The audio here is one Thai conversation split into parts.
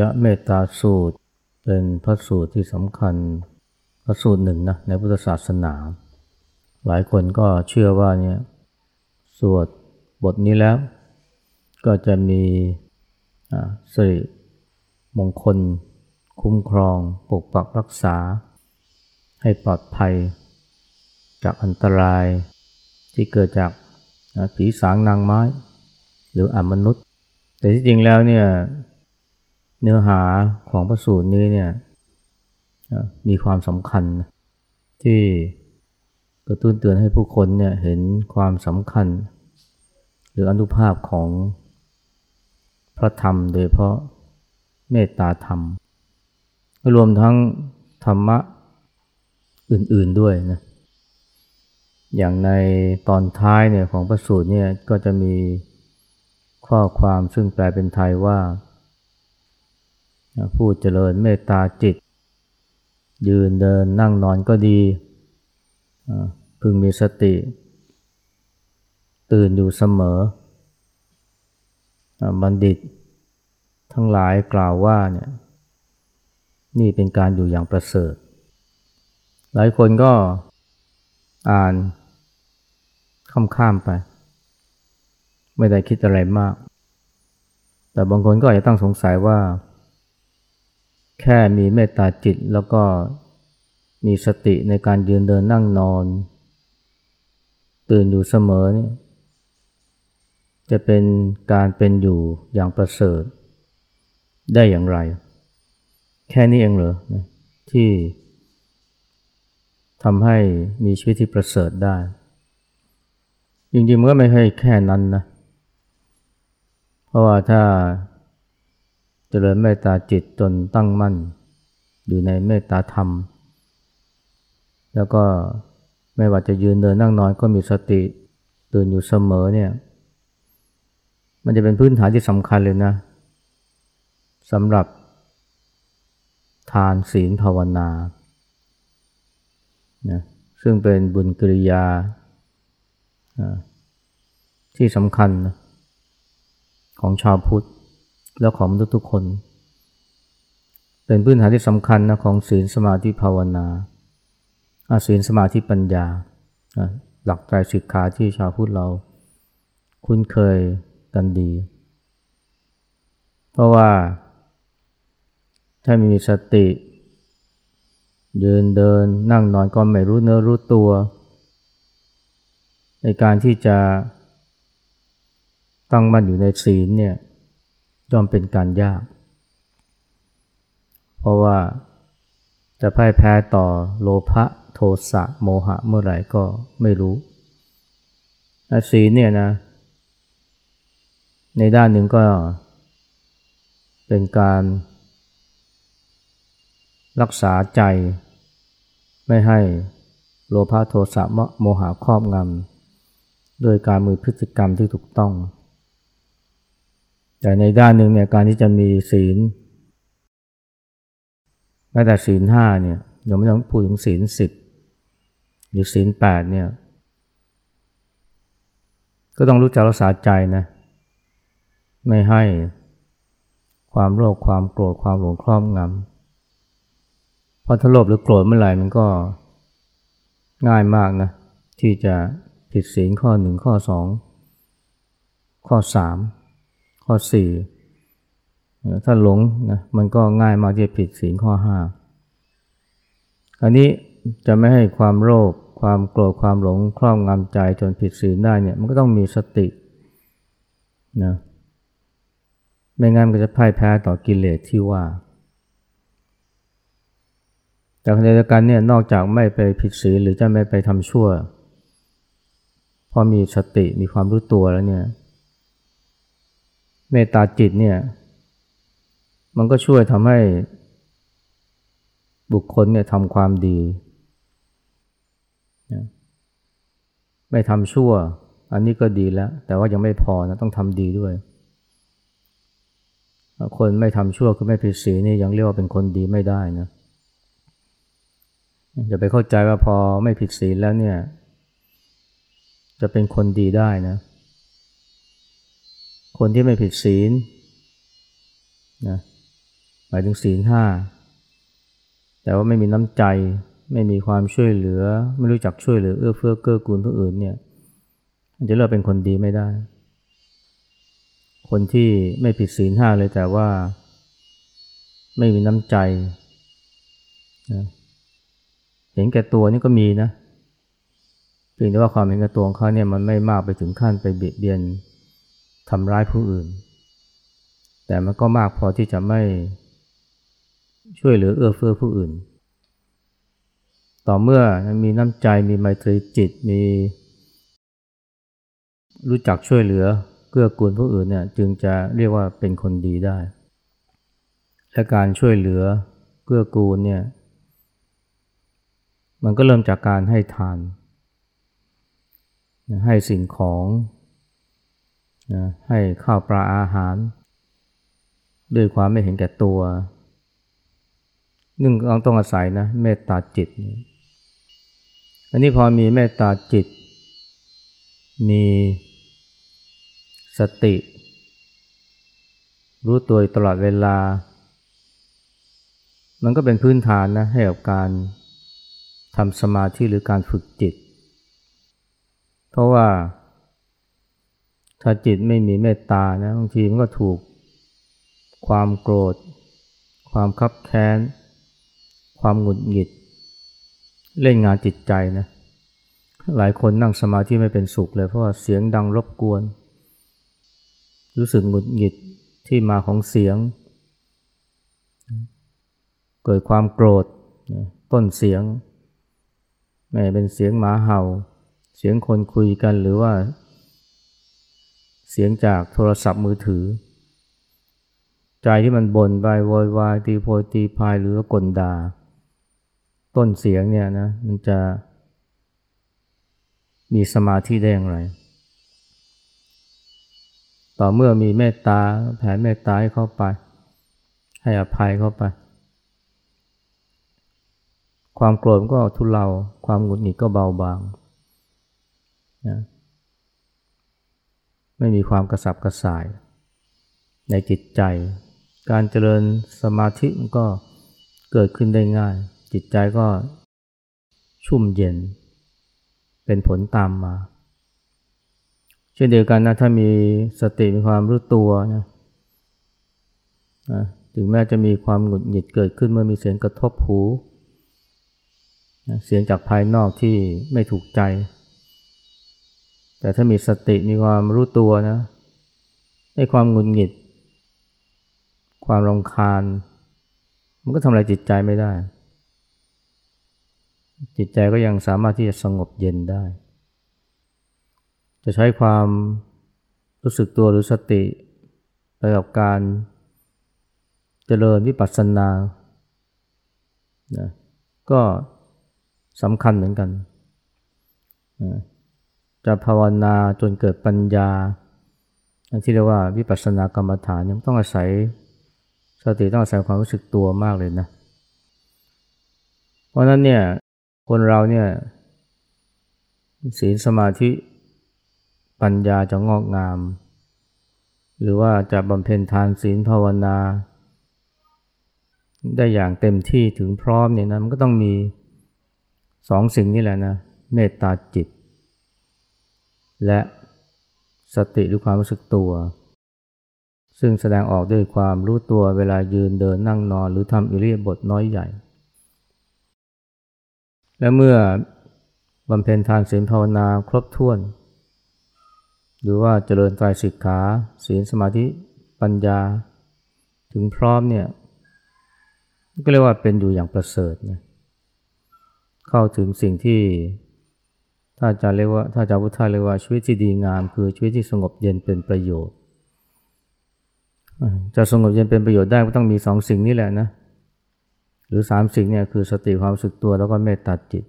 ณียเมตตาสูตร เป็นพระสูตรที่สำคัญพระสูตรหนึ่งนะในพุทธศาสนา หลายคนก็เชื่อว่าเนี่ยสวดบทนี้แล้ว ก็จะมีสิริมงคล คุ้มครอง ปกปักรักษา ให้ปลอดภัย จากอันตรายที่เกิดจากผีสางนางไม้ หรืออมนุษย์ แต่ที่จริงแล้วเนี่ย เนื้อหาของพระสูตรนี้เนี่ยมีความสำคัญ ที่กระตุ้นเตือนให้ผู้คนเนี่ยเห็นความสำคัญ หรืออนุภาพของพระธรรมโดยเพราะเมตตาธรรม รวมทั้งธรรมะอื่นๆด้วยนะอย่างในตอนท้ายเนี่ยของพระสูตรเนี่ยก็จะมีข้อความซึ่งแปลเป็นไทยว่า ผู้เจริญเมตตาจิต ยืนเดินนั่งนอนก็ดีพึงมีสติ ตื่นอยู่เสมอ บัณฑิต ทั้งหลายกล่าวว่าเนี่ยนี่เป็นการอยู่อย่างประเสริฐ หลายคนก็อ่านข้ามๆไป ไม่ได้คิดอะไรมาก แต่บางคนก็อาจจะตั้งสงสัยว่า แค่มีเมตตาจิตแล้วก็มีสติในการยืนเดินนั่งนอน ตื่นอยู่เสมอนี่จะเป็นการเป็นอยู่อย่างประเสริฐ ได้อย่างไร แค่นี้เองเหรอที่ทำให้มีชีวิตที่ประเสริฐได้ จริงๆมันก็ไม่ใช่แค่นั้นนะ เพราะว่าถ้า เจริญเมตตาจิตจนตั้งมั่น อยู่ในเมตตาธรรม แล้วก็ไม่ว่าจะยืนเดินนั่งนอนก็มีสติตื่นอยู่เสมอเนี่ยมันจะเป็นพื้นฐานที่สำคัญเลยนะสำหรับทานศีลภาวนานะซึ่งเป็นบุญกิริยาที่สำคัญของชาวพุทธ และของมนุษย์ทุกคน เป็นพื้นฐานที่สำคัญนะของศีลสมาธิภาวนาศีลสมาธิปัญญา หลักใจสิกขาที่ชาวพุทธเรา คุ้นเคยกันดี เพราะว่า ถ้ามีสติ ยืนเดินนั่งนอนก็ไม่รู้เนื้อรู้ตัว ในการที่จะตั้งมั่นอยู่ในศีลเนี่ย ย่อมเป็นการยาก เพราะว่าจะพ่ายแพ้ต่อโลภะโทสะโมหะเมื่อไหร่ก็ไม่รู้ศีลเนี่ยนะ ในด้านหนึ่งก็เป็นการรักษาใจ ไม่ให้โลภะโทสะโมหะครอบงำโดยการมือพฤติกรรมที่ถูกต้อง แต่ในด้านหนึ่งเนี่ยการที่จะมีศีลแม้แต่ศีลห้าเนี่ยยังไม่ต้องพูดถึงศีลสิบหรือศีลแปดเนี่ย ก็ต้องรู้จักรักษาใจนะ ไม่ให้ความโลภความโกรธความหลงครอบงำพอถ้าโลภหรือโกรธเมื่อไหร่มันก็ง่ายมากนะ ที่จะผิดศีลข้อหนึ่งข้อสองข้อสาม ข้อสี่ถ้าหลงนะมันก็ง่ายมากที่จะผิดศีลข้อห้าอันนี้จะไม่ให้ความโลภความโกรธความหลงครอบงำใจจนผิดศีลได้เนี่ยมันก็ต้องมีสตินะไม่งั้นมันก็จะพ่ายแพ้ต่อกิเลสที่ว่า แต่ขณะเดียวกันเนี่ยนอกจากไม่ไปผิดศีลหรือจะไม่ไปทำชั่ว พอมีสติมีความรู้ตัวแล้วเนี่ย เมตตาจิตเนี่ย มันก็ช่วยทำให้บุคคลเนี่ยทำความดีไม่ทำชั่ว อันนี้ก็ดีแล้ว แต่ว่ายังไม่พอนะต้องทำดีด้วย คนไม่ทำชั่วคือไม่ผิดศีลนี่ยังเรียกว่าเป็นคนดีไม่ได้นะอย่าไปเข้าใจว่าพอไม่ผิดศีลแล้วเนี่ย จะเป็นคนดีได้นะ คนที่ไม่ผิดศีลนะหมายถึงศีลห้าแต่ว่าไม่มีน้ำใจ ไม่มีความช่วยเหลือ ไม่รู้จักช่วยเหลือเอื้อเฟื้อเกื้อกูลผู้อื่นเนี่ยจะเรียกเป็นคนดีไม่ได้ คนที่ไม่ผิดศีลห้าเลยแต่ว่า ไม่มีน้ำใจนะเห็นแก่ตัวนี่ก็มีนะเพียงแต่ว่าความเห็นแก่ตัวของเขาเนี่ยมันไม่มากไปถึงขั้นไปเบียดเบียน ทำร้ายผู้อื่น แต่มันก็มากพอที่จะไม่ช่วยเหลือเอื้อเฟื้อผู้อื่น ต่อเมื่อมีน้ำใจมีไมตรีจิตมี รู้จักช่วยเหลือเกื้อกูลผู้อื่นเนี่ยจึงจะเรียกว่าเป็นคนดีได้ และการช่วยเหลือเกื้อกูลเนี่ยมันก็เริ่มจากการให้ทาน ให้สิ่งของ นะให้ข้าวปลาอาหาร ด้วยความไม่เห็นแก่ตัวนึ่งต้องอาศัยนะเมตตาจิต อันนี้พอมีเมตตาจิต มีสติ รู้ตัวตลอดเวลา มันก็เป็นพื้นฐานนะให้กับการทำสมาธิหรือการฝึกจิต เพราะว่า ถ้าจิตไม่มีเมตตานะบางทีมันก็ถูกความโกรธ ความคับแค้น ความหงุดหงิด เล่นงานจิตใจนะ หลายคนนั่งสมาธิไม่เป็นสุขเลย เพราะว่าเสียงดังรบกวน รู้สึกหงุดหงิดที่มาของเสียง เกิดความโกรธต้นเสียงไม่เป็นเสียงหมาเห่า เสียงคนคุยกันหรือว่า เสียงจากโทรศัพท์มือถือ ใจที่มันบ่นไปโวยวายตีโพยตีพายหรือกลดาต้นเสียงเนี่ยนะมันจะ มีสมาธิได้อย่างไร ต่อเมื่อมีเมตตาแผ่เมตตาให้เข้าไป ให้อภัยเข้าไป ความโกรธก็ทุเลาความหงุดหงิดก็เบาบางนะ ไม่มีความกระสับกระส่าย ในจิตใจ การเจริญสมาธิมันก็เกิดขึ้นได้ง่าย จิตใจก็ชุ่มเย็น เป็นผลตามมา เช่นเดียวกันนะถ้ามีสติมีความรู้ตัวนะถึงแม้จะมีความหงุดหงิดเกิดขึ้นเมื่อมีเสียงกระทบหู เสียงจากภายนอกที่ไม่ถูกใจ แต่ถ้ามีสติมีความรู้ตัวนะให้ความงุนหงิด ความรำคาญ มันก็ทำอะไรจิตใจไม่ได้ จิตใจก็ยังสามารถที่จะสงบเย็นได้ จะใช้ความรู้สึกตัวหรือสติไปกับการเจริญวิปัสสนานะก็สำคัญเหมือนกัน จะภาวนาจนเกิดปัญญาที่เรียกว่าวิปัสสนากรรมฐานต้องอาศัยสติต้องอาศัยความรู้สึกตัวมากเลยนะ เพราะนั้นเนี่ยคนเราเนี่ยศีลสมาธิปัญญาจะงอกงาม หรือว่าจะบำเพ็ญทานศีลภาวนา ได้อย่างเต็มที่ถึงพร้อมเนี่ยนะมันก็ต้องมีสองสิ่งนี้แหละนะเมตตาจิต และสติหรือความรู้สึกตัว ซึ่งแสดงออกด้วยความรู้ตัวเวลายืนเดินนั่งนอน หรือทำอิริยาบถน้อยใหญ่ และเมื่อบำเพ็ญทานศีลภาวนาครบถ้วน หรือว่าเจริญใจสิกขาศีลสมาธิปัญญา ถึงพร้อมเนี่ยก็เรียกว่าเป็นอยู่อย่างประเสริฐนะเข้าถึงสิ่งที่ ถ้าจะเรียกว่าถ้าจะพุทธาเรียกว่าชีวิตที่ดีงาม คือชีวิตที่สงบเย็นเป็นประโยชน์ จะสงบเย็นเป็นประโยชน์ได้ก็ต้องมีสองสิ่งนี้แหละนะ หรือสามสิ่งเนี่ยคือสติความสึกตัวแล้วก็เมตตาจิต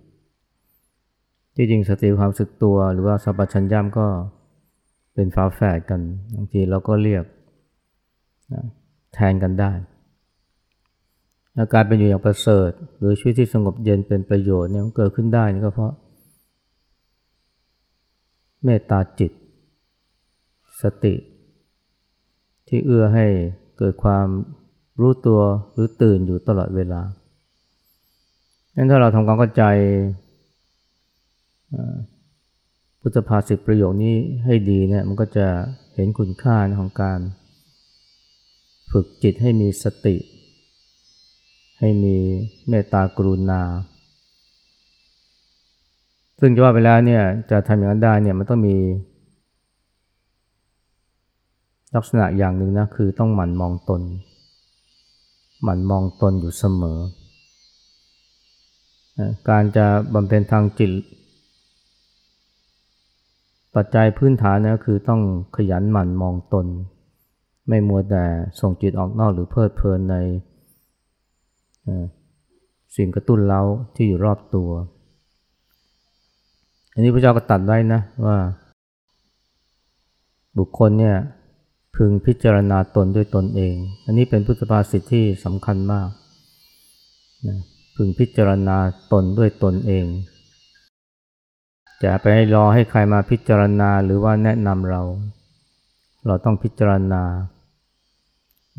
ที่จริงสติความสึกตัว หรือว่าสัพพัญญามก็เป็นฝาแฝดกันบางทีเราก็เรียกแทนกันได้อาการเป็นอยู่อย่างประเสริฐ หรือชีวิตที่สงบเย็นเป็นประโยชน์เนี่ยมันเกิดขึ้นได้นี่ก็เพราะ เมตตาจิต สติ ที่เอื้อให้เกิดความรู้ตัวหรือตื่นอยู่ตลอดเวลางั้นถ้าเราทำความเข้าใจพุทธภาษิตประโยคนี้ให้ดีเนี่ยมันก็จะเห็นคุณค่าของการ ฝึกจิตให้มีสติ ให้มีเมตตากรุณา ซึ่งจะว่าไปแล้วเนี่ยจะทำอย่างนั้นได้เนี่ยมันต้องมี ลักษณะอย่างหนึ่งนะคือต้องหมั่นมองตน หมั่นมองตนอยู่เสมอ การจะบำเพ็ญทางจิต ปัจจัยพื้นฐานนะคือต้องขยันหมั่นมองตน ไม่มัวแต่ส่งจิตออกนอกหรือเพลิดเพลินในสิ่งกระตุ้นเล้าที่อยู่รอบตัว นนี้พระเจ้าก็ตัดไว้นะว่า บุคคลเนี่ยพึงพิจารณาตนด้วยตนเอง อันนี้เป็นพุทธภาษิตที่สำคัญมากนะพึงพิจารณาตนด้วยตนเอง จะไปรอให้ใครมาพิจารณาหรือว่าแนะนำเรา เราต้องพิจารณา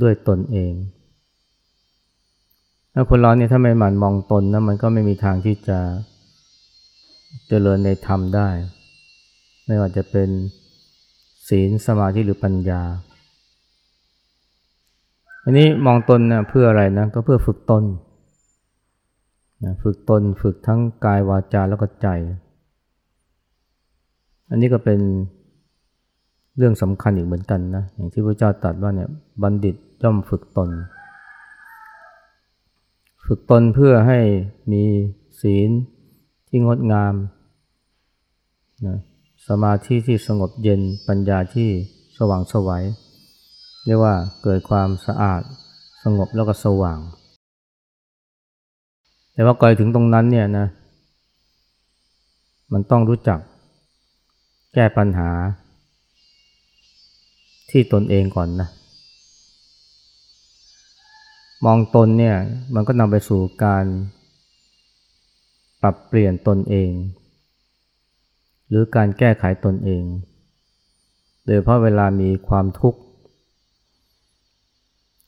ด้วยตนเองถ้าคนเราเนี่ยถ้าไม่หมั่นมองตนนะมันก็ไม่มีทางที่จะ เจริญในธรรมได้ ไม่ว่าจะเป็นศีลสมาธิหรือปัญญา อันนี้มองตนนะเพื่ออะไรนะก็เพื่อฝึกตนนะฝึกตนฝึกทั้งกายวาจาแล้วก็ใจ อันนี้ก็เป็นเรื่องสำคัญอีกเหมือนกันนะอย่างที่พระเจ้าตรัสว่าเนี่ยบัณฑิตย่อมฝึกตน ฝึกตนเพื่อให้มีศีล ที่งดงามนะสมาธิที่สงบเย็นปัญญาที่สว่างสวัยเรียกว่าเกิดความสะอาดสงบแล้วก็สว่าง แต่ว่าก่อนถึงตรงนั้นเนี่ยนะมันต้องรู้จักแก้ปัญหา ที่ตนเองก่อนนะ มองตนเนี่ยมันก็นำไปสู่การ ปรับเปลี่ยนตนเอง หรือการแก้ไขตนเอง โดยเพราะเวลามีความทุกข์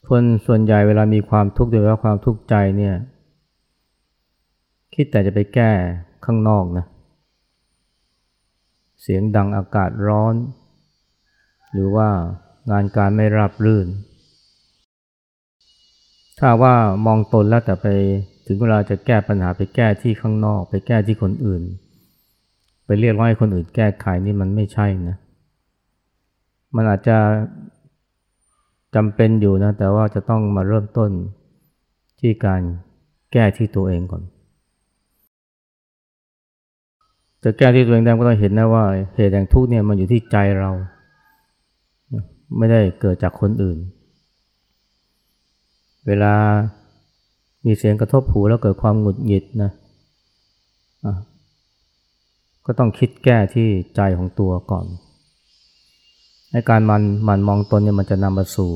คนส่วนใหญ่เวลามีความทุกข์โดยเฉพาะความทุกข์ใจเนี่ยคิดแต่จะไปแก้ข้างนอกนะเสียงดังอากาศร้อน หรือว่างานการไม่ราบรื่น ถ้าว่ามองตนแล้วแต่ไป ถึงเวลาจะแก้ปัญหาไปแก้ที่ข้างนอก ไปแก้ที่คนอื่น ไปเรียกร้องให้คนอื่นแก้ไขนี่มันไม่ใช่นะ มันอาจจะจำเป็นอยู่นะ แต่ว่าจะต้องมาเริ่มต้นที่การแก้ที่ตัวเองก่อน จะแก้ที่ตัวเองได้ก็ต้องเห็นนะว่าเหตุแห่งทุกข์เนี่ยมันอยู่ที่ใจเรา ไม่ได้เกิดจากคนอื่น เวลา มีเสียงกระทบหูแล้วเกิดความหงุดหงิดนะก็ต้องคิดแก้ที่ใจของตัวก่อนในการมันมันมองตนเนี่ยมันจะนำมาสู่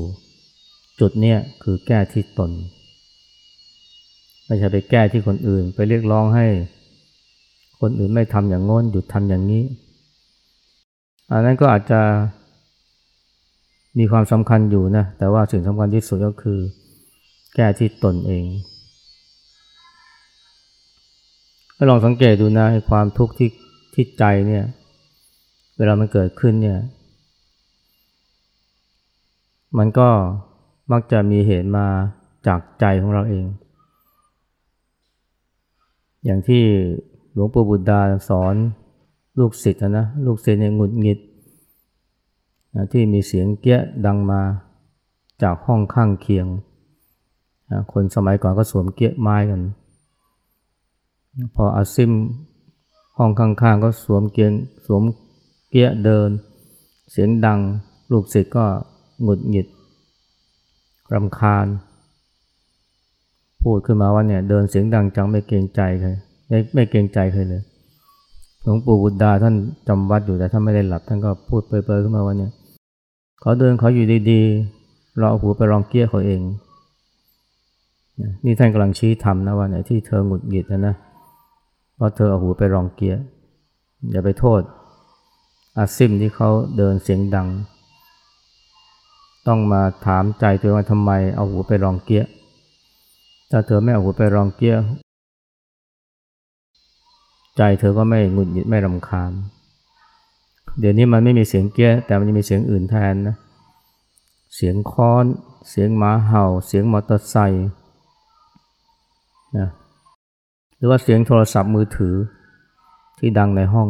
จุดเนี่ยคือแก้ที่ตน ไม่ใช่ไปแก้ที่คนอื่น ไปเรียกร้องให้ คนอื่นไม่ทำอย่างง้นหยุดทำอย่างนี้ อันนั้นก็อาจจะมีความสำคัญอยู่นะ แต่ว่าสิ่งสำคัญที่สุดก็คือ แก้ที่ตนเอง ให้ลองสังเกตดูนะความทุกข์ที่ที่ใจเนี่ย เวลามันเกิดขึ้นเนี่ย มันก็มักจะมีเหตุมาจากใจของเราเอง อย่างที่หลวงปู่บุตรดาสอนลูกศิษย์นะลูกศิษย์เนี่ยหงุดหงิดนะที่มีเสียงเกี้ยดังมาจากห้องข้างเคียงนะคนสมัยก่อนก็สวมเกี้ยไม้กัน พออาซิมห้องข้างๆก็สวมเกียงสวมเกี้ยเดิน เสียงดังลูกศิษย์ก็หงุดหงิดรำคาญ พูดขึ้นมาว่าเนี่ยเดินเสียงดังจังไม่เกรงใจเลยไม่ไม่เกรงใจใครเลยหลวงปู่บุตรดาท่านจำวัดอยู่แต่ท่านไม่ได้หลับท่านก็พูดเปรยๆขึ้นมาว่าเนี่ยเขาเดินเขาอยู่ดีๆเราเอาหูไปรองเกี้ยเขาเอง นี่ท่านกำลังชี้ทำนะว่าเนี่ยที่เธอหงุดหงิดนะนะ เพราะเธอเอาหูไปรองเกี้ยอย่าไปโทษ อาซิมที่เขาเดินเสียงดัง ต้องมาถามใจตัวว่าทำไมเอาหูไปรองเกี้ยถ้าเธอไม่เอาหูไปรองเกี้ยใจเธอก็ไม่หงุดหงิดไม่รำคาญ เดี๋ยวนี้มันไม่มีเสียงเกี้ยแต่มันจะมีเสียงอื่นแทนนะ เสียงค้อน เสียงหมาเห่า เสียงมอเตอร์ไซค์นะ หรือว่าเสียงโทรศัพท์มือถือที่ดังในห้อง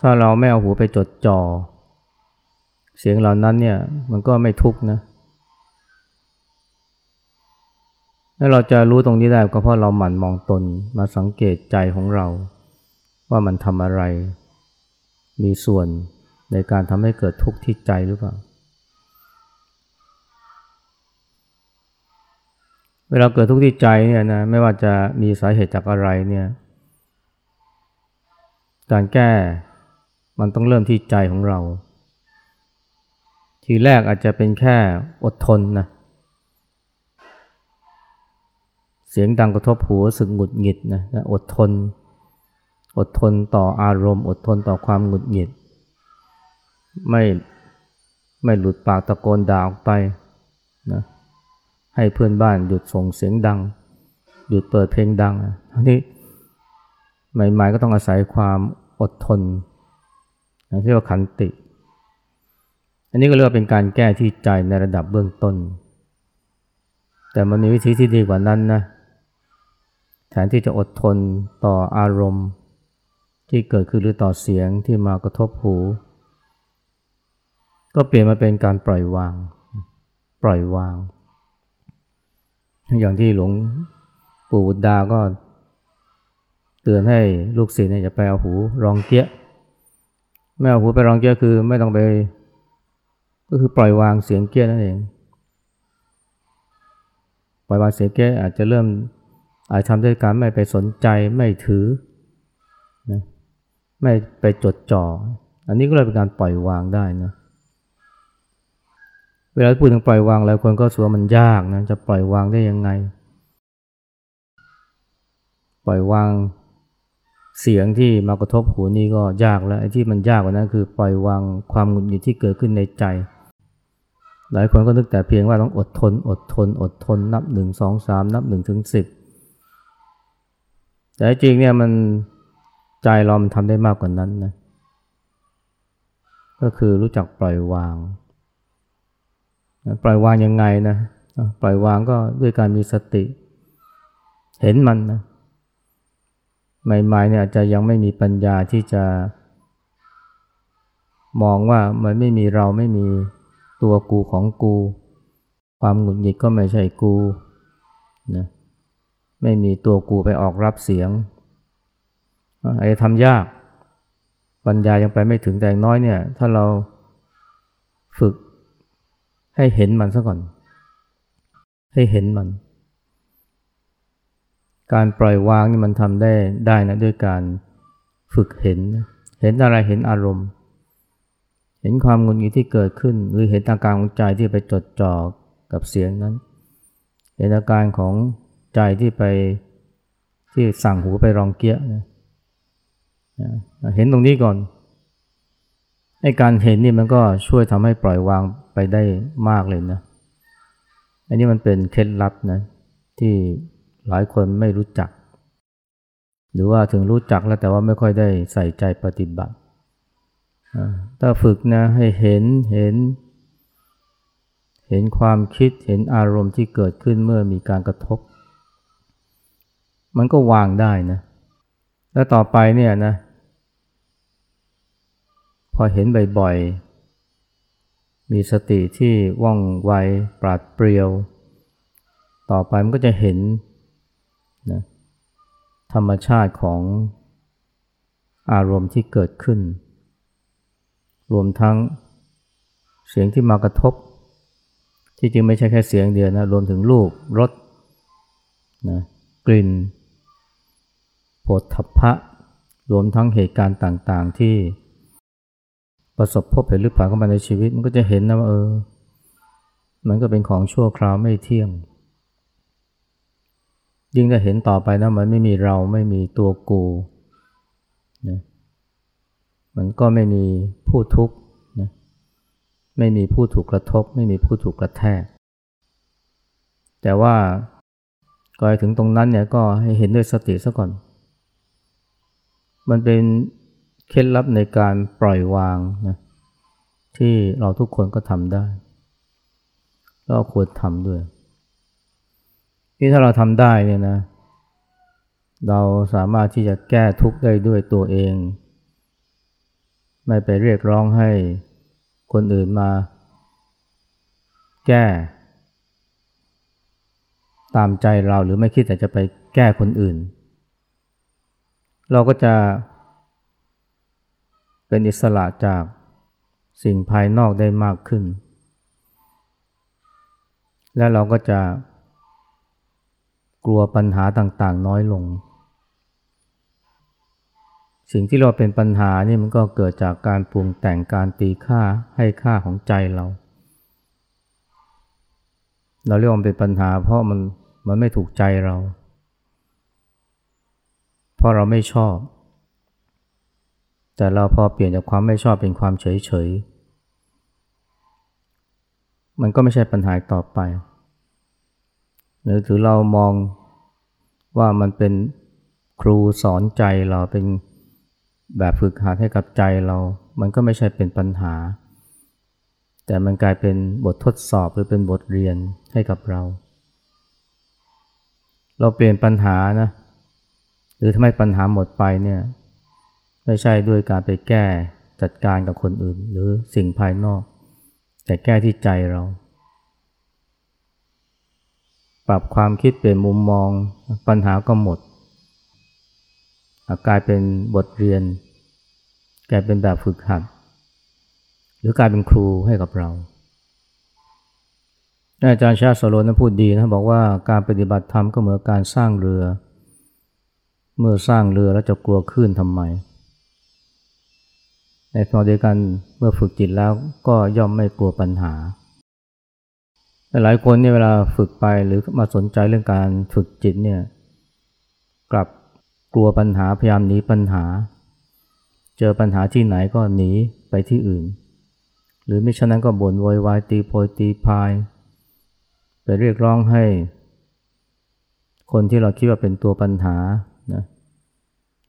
ถ้าเราไม่เอาหูไปจดจอ่อเสียงเหล่านั้นเนี่ยมันก็ไม่ทุกนะแล้วเราจะรู้ตรงนี้ได้ก็เพราะเราหมั่นมองตนมาสังเกตใจของเรา ว่ามันทำอะไร มีส่วนในการทำให้เกิดทุกข์ที่ใจหรือเปล่า เวลาเกิดทุกข์ที่ใจเนี่ยนะไม่ว่าจะมีสาเหตุจากอะไรเนี่ยการแก้มันต้องเริ่มที่ใจของเรา ทีแรกอาจจะเป็นแค่อดทนนะเสียงดังกระทบหูสึกหงุดหงิดนะอดทน อดทนต่ออารมณ์ อดทนต่อความหงุดหงิด ไม่ไม่หลุดปากตะโกนด่าออกไปนะ ให้เพื่อนบ้านหยุดส่งเสียงดัง หยุดเปิดเพลงดังอันนี้ใหม่ๆก็ต้องอาศัยความอดทนเรียกว่าขันติ อันนี้ก็เรียกว่าเป็นการแก้ที่ใจในระดับเบื้องต้น แต่มันมีวิธีที่ดีกว่านั้นนะแทนที่จะอดทนต่ออารมณ์ ที่เกิดขึ้นหรือต่อเสียงที่มากระทบหู ก็เปลี่ยนมาเป็นการปล่อยวาง ปล่อยวาง อย่างที่หลวงปู่บุดาก็เตือนให้ลูกศิษย์เนี่ยจะไปเอาหูรองเกี้ยไม่เอาหูไปรองเกี้ยคือไม่ต้องไป ก็คือปล่อยวางเสียงเกี้ยนั่นเอง ปล่อยวางเสียงเกี้ยอาจจะเริ่มอาจทำด้วยการไม่ไปสนใจไม่ถือนะไม่ไปจดจ่อ อันนี้ก็เลยเป็นการปล่อยวางได้นะเเวลาพูดถึงปล่อยวางหลายคนก็สว่ามันยากนะจะปล่อยวางได้ยังไง ปล่อยวางเสียงที่มากระทบหูนี่ก็ยากแล้วไอ้ที่มันยากกว่านั้นคือปล่อยวางความหงุดหงิดที่เกิดขึ้นในใจ หลายคนก็นึกแต่เพียงว่าต้องอดทน อดทน อดทน นับหนึ่งสองสามนับหนึ่งถึงสิบแต่จริงเนี่ยมันใจเรามันทำได้มากกว่านั้นนะก็คือรู้จักปล่อยวาง ปล่อยวางยังไงนะปล่อยวางก็ด้วยการมีสติ เห็นมันนะใหม่ๆเนี่ยอาจจะยังไม่มีปัญญาที่จะมองว่ามันไม่มีเราไม่มีตัวกูของกู ความหงุดหงิดก็ไม่ใช่กูนะไม่มีตัวกูไปออกรับเสียงไอ้ทำยาก ปัญญายังไปไม่ถึงแต่น้อยเนี่ย ถ้าเราฝึก ให้เห็นมันซะก่อน ให้เห็นมัน การปล่อยวางนี่มันทำได้ได้นะด้วยการฝึกเห็น เห็นอะไรเห็นอารมณ์ เห็นความงุนงิดที่เกิดขึ้น หรือเห็นอาการของใจที่ไปจดจ่อกับเสียงนั้น เห็นอาการของใจที่ไปที่สั่งหูไปรองเกี้ยนะเห็นตรงนี้ก่อนไอ้การเห็นนี่มันก็ช่วยทำให้ปล่อยวาง ไปได้มากเลยนะ อันนี้มันเป็นเคล็ดลับนะที่หลายคนไม่รู้จัก หรือว่าถึงรู้จักแล้วแต่ว่าไม่ค่อยได้ใส่ใจปฏิบัติ ถ้าฝึกนะให้เห็นเห็น เห็นความคิดเห็นอารมณ์ที่เกิดขึ้นเมื่อมีการกระทบ มันก็วางได้นะ แล้วต่อไปเนี่ยนะ พอเห็นบ่อยๆ มีสติที่ว่องไวปราดเปรียว ต่อไปมันก็จะเห็นนะธรรมชาติของอารมณ์ที่เกิดขึ้น รวมทั้งเสียงที่มากระทบ ที่จริงไม่ใช่แค่เสียงเดียวนะ รวมถึงรูปรสนะกลิ่นโผฏฐัพพะ รวมทั้งเหตุการณ์ต่างๆที่ ประสบพบเห็นหรือผ่านเข้ามาในชีวิต มันก็จะเห็นนะว่าเออ มันก็เป็นของชั่วคราวไม่เที่ยง ยิ่งจะเห็นต่อไปนะมันไม่มีเราไม่มีตัวกูนะมันก็ไม่มีผู้ทุกข์นะไม่มีผู้ถูกกระทบ ไม่มีผู้ถูกกระแทก แต่ว่าก่อนถึงตรงนั้นเนี่ยก็ให้เห็นด้วยสติซะก่อน มันเป็น เคล็ดลับในการปล่อยวางนะที่เราทุกคนก็ทำได้เราควรทำด้วย ที่ถ้าเราทำได้เนี่ยนะ เราสามารถที่จะแก้ทุกข์ได้ด้วยตัวเอง ไม่ไปเรียกร้องให้คนอื่นมา แก้ ตามใจเราหรือไม่คิดแต่จะไปแก้คนอื่น เราก็จะ เป็นอิสระจากสิ่งภายนอกได้มากขึ้น และเราก็จะกลัวปัญหาต่างๆ น้อยลง สิ่งที่เราเป็นปัญหานี่มันก็เกิดจากการปรุงแต่งการตีค่าให้ค่าของใจเรา เราเรียกว่าเป็นปัญหาเพราะมันมันไม่ถูกใจเรา เพราะเราไม่ชอบ แต่เราพอเปลี่ยนจากความไม่ชอบเป็นความเฉยเฉยมันก็ไม่ใช่ปัญหาต่อไป หรือถือเรามองว่ามันเป็นครูสอนใจเราเป็นแบบฝึกหัดให้กับใจเรา มันก็ไม่ใช่เป็นปัญหา แต่มันกลายเป็นบททดสอบหรือเป็นบทเรียนให้กับเรา เราเปลี่ยนปัญหานะ หรือทำให้ปัญหาหมดไปเนี่ย ไม่ใช่ด้วยการไปแก้จัดการกับคนอื่น หรือสิ่งภายนอก แต่แก้ที่ใจเรา ปรับความคิดเปลี่ยนมุมมองปัญหาก็หมด กลายเป็นบทเรียน กลายเป็นแบบฝึกหัด หรือกลายเป็นครูให้กับเราอาจารย์ชาติสโลนั้นพูดดีนะบอกว่าการปฏิบัติธรรมก็เหมือนการสร้างเรือ เมื่อสร้างเรือแล้วจะกลัวคลื่นทำไม ในขณะเดียวกันเมื่อฝึกจิตแล้วก็ย่อมไม่กลัวปัญหาแต่หลายคนเนี่ยเวลาฝึกไปหรือมาสนใจเรื่องการฝึกจิตเนี่ยกลับกลัวปัญหาพยายามหนีปัญหา เจอปัญหาที่ไหนก็หนีไปที่อื่น หรือไม่ฉะนั้นก็บ่นโวยวายตีโพยตีพาย ไปเรียกร้องให้ คนที่เราคิดว่าเป็นตัวปัญหา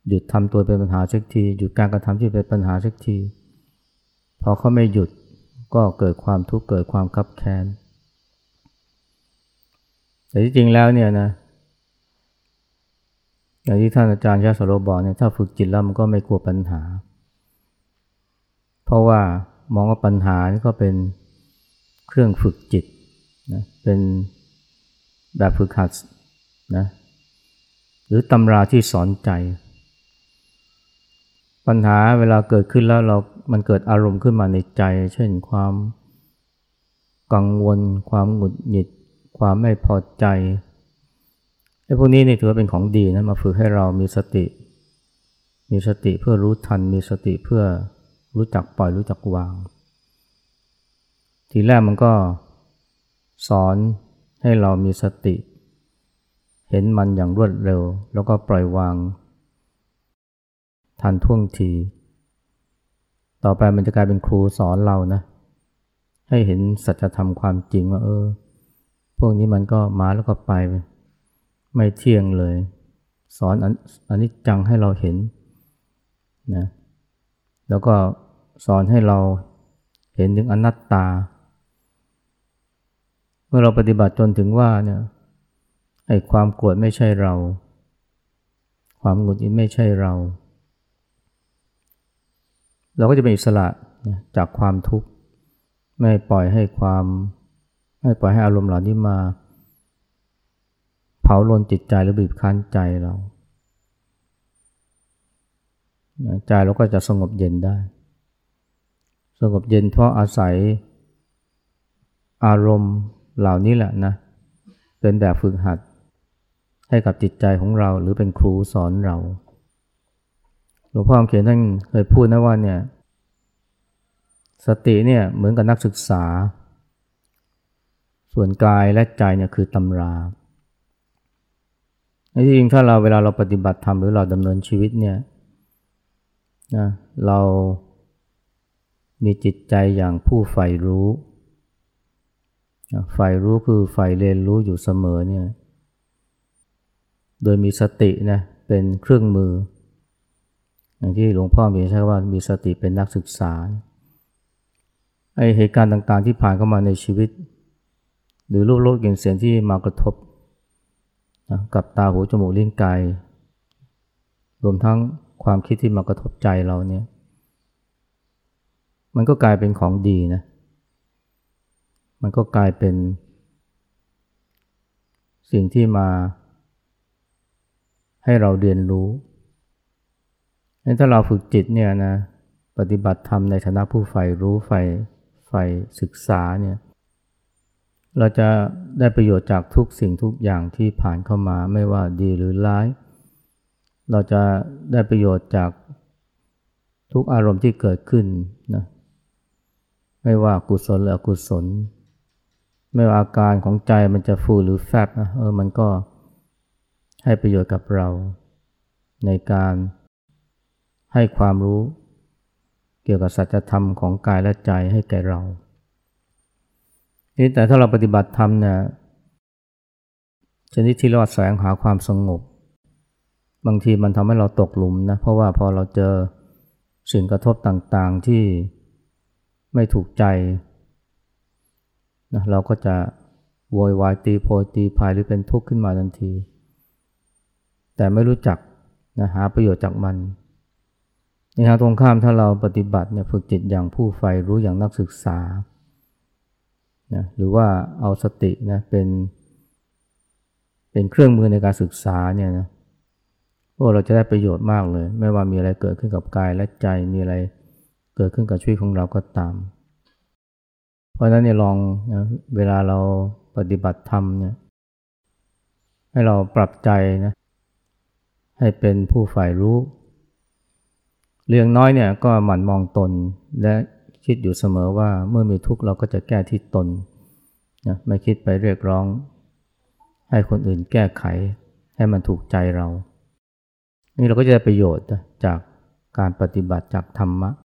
หยุดทำตัวเป็นปัญหาสักทีหยุดการกระทำที่เป็นปัญหาสักทีพอเขาไม่หยุดก็เกิดความทุกข์เกิดความคับแค้นแต่ที่จริงแล้วเนี่ยนะอย่างที่ท่านอาจารย์ชาสโรบอกเนี่ยถ้าฝึกจิตแล้วมันก็ไม่กลัวปัญหา เพราะว่ามองว่าปัญหานี่ก็เป็นเครื่องฝึกจิตนะเป็นแบบฝึกหัดนะหรือตำราที่สอนใจ ปัญหาเวลาเกิดขึ้นแล้วเรา มันเกิดอารมณ์ขึ้นมาในใจ เช่นความกังวล ความหงุดหงิด ความไม่พอใจไอ้พวกนี้นี่ถือว่าเป็นของดีนะมาฝึกให้เรามีสติ มีสติเพื่อรู้ทัน มีสติเพื่อรู้จักปล่อยรู้จักวาง ทีแรกมันก็สอนให้เรามีสติ เห็นมันอย่างรวดเร็ว แล้วก็ปล่อยวาง ทันท่วงที ต่อไปมันจะกลายเป็นครูสอนเรานะ ให้เห็นสัจธรรมความจริงว่า เออ พวกนี้มันก็มาแล้วก็ไป ไม่เที่ยงเลย สอนอันนี้จังให้เราเห็นนะแล้วก็สอนให้เราเห็นถึงอนัตตา เมื่อเราปฏิบัติจนถึงว่าเนี่ยไอ้ความโกรธไม่ใช่เรา ความหงุดหงิดไม่ใช่เรา เราก็จะเป็นอิสระจากความทุกข์ไม่ปล่อยให้ความ ไม่ปล่อยให้อารมณ์เหล่านี้มา เผาลนจิตใจหรือบีบคั้นใจเรา ใจเราก็จะสงบเย็นได้ สงบเย็นเพราะอาศัยอารมณ์เหล่านี้แหละนะ เป็นแบบฝึกหัดให้กับจิตใจของเราหรือเป็นครูสอนเรา หลวงพ่อเขียนท่านเคยพูดนะว่าเนี่ยสติเนี่ยเหมือนกับนักศึกษา ส่วนกายและใจเนี่ยคือตำราที่จริงถ้าเราเวลาเราปฏิบัติธรรมหรือเราดำเนินชีวิตเนี่ยนะเรามีจิตใจอย่างผู้ใฝ่รู้ใฝ่รู้คือใฝ่เรียนรู้อยู่เสมอเนี่ย โดยมีสตินะเป็นเครื่องมือ อย่างที่หลวงพ่อมีใช้ว่ามีสติเป็นนักศึกษาไอเหตุการณ์ต่างๆ ที่ผ่านเข้ามาในชีวิต หรือรูปรสกลิ่นเสียงที่มากระทบนะกับตาหูจมูกลิ้นกายรวมทั้งความคิดที่มากระทบใจเราเนี่ย มันก็กลายเป็นของดีนะ มันก็กลายเป็น สิ่งที่มา ให้เราเรียนรู้ ถ้าเราฝึกจิตเนี่ยนะปฏิบัติธรรมในฐานะผู้ใฝ่รู้ใฝ่ใฝ่ศึกษาเนี่ยเราจะได้ประโยชน์จากทุกสิ่งทุกอย่างที่ผ่านเข้ามาไม่ว่าดีหรือร้าย เราจะได้ประโยชน์จากทุกอารมณ์ที่เกิดขึ้นนะไม่ว่ากุศลหรืออกุศล ไม่ว่าอาการของใจมันจะฟูหรือแฟบนะเออมันก็ให้ประโยชน์กับเราในการ ให้ความรู้ เกี่ยวกับสัจธรรมของกายและใจให้แก่เรานี่แต่ถ้าเราปฏิบัติธรรมเนี่ยชนิดที่เราแสวงหาความสงบ บางทีมันทำให้เราตกหลุมนะเพราะว่าพอเราเจอสิ่งกระทบต่างๆที่ไม่ถูกใจนะเราก็จะโวยวายตีโพยตีพายหรือเป็นทุกข์ขึ้นมาทันที แต่ไม่รู้จักนะหาประโยชน์จากมัน ในทางตรงข้ามถ้าเราปฏิบัติเนี่ยฝึกจิตอย่างผู้ใฝ่รู้อย่างนักศึกษานะหรือว่าเอาสตินะเป็นเป็นเครื่องมือในการศึกษาเนี่ยนะพวกเราจะได้ประโยชน์มากเลย ไม่ว่ามีอะไรเกิดขึ้นกับกายและใจมีอะไรเกิดขึ้นกับชีวิตของเราก็ตาม เพราะฉะนั้นเนี่ยลองนะเวลาเราปฏิบัติธรรมเนี่ยให้เราปรับใจนะให้เป็นผู้ฝ่ายรู้ เรื่องน้อยเนี่ยก็หมั่นมองตนและคิดอยู่เสมอว่าเมื่อมีทุกข์เราก็จะแก้ที่ตนนะไม่คิดไปเรียกร้อง ให้คนอื่นแก้ไขให้มันถูกใจเรา นี่เราก็จะได้ประโยชน์จากการปฏิบัติจากธรรมะ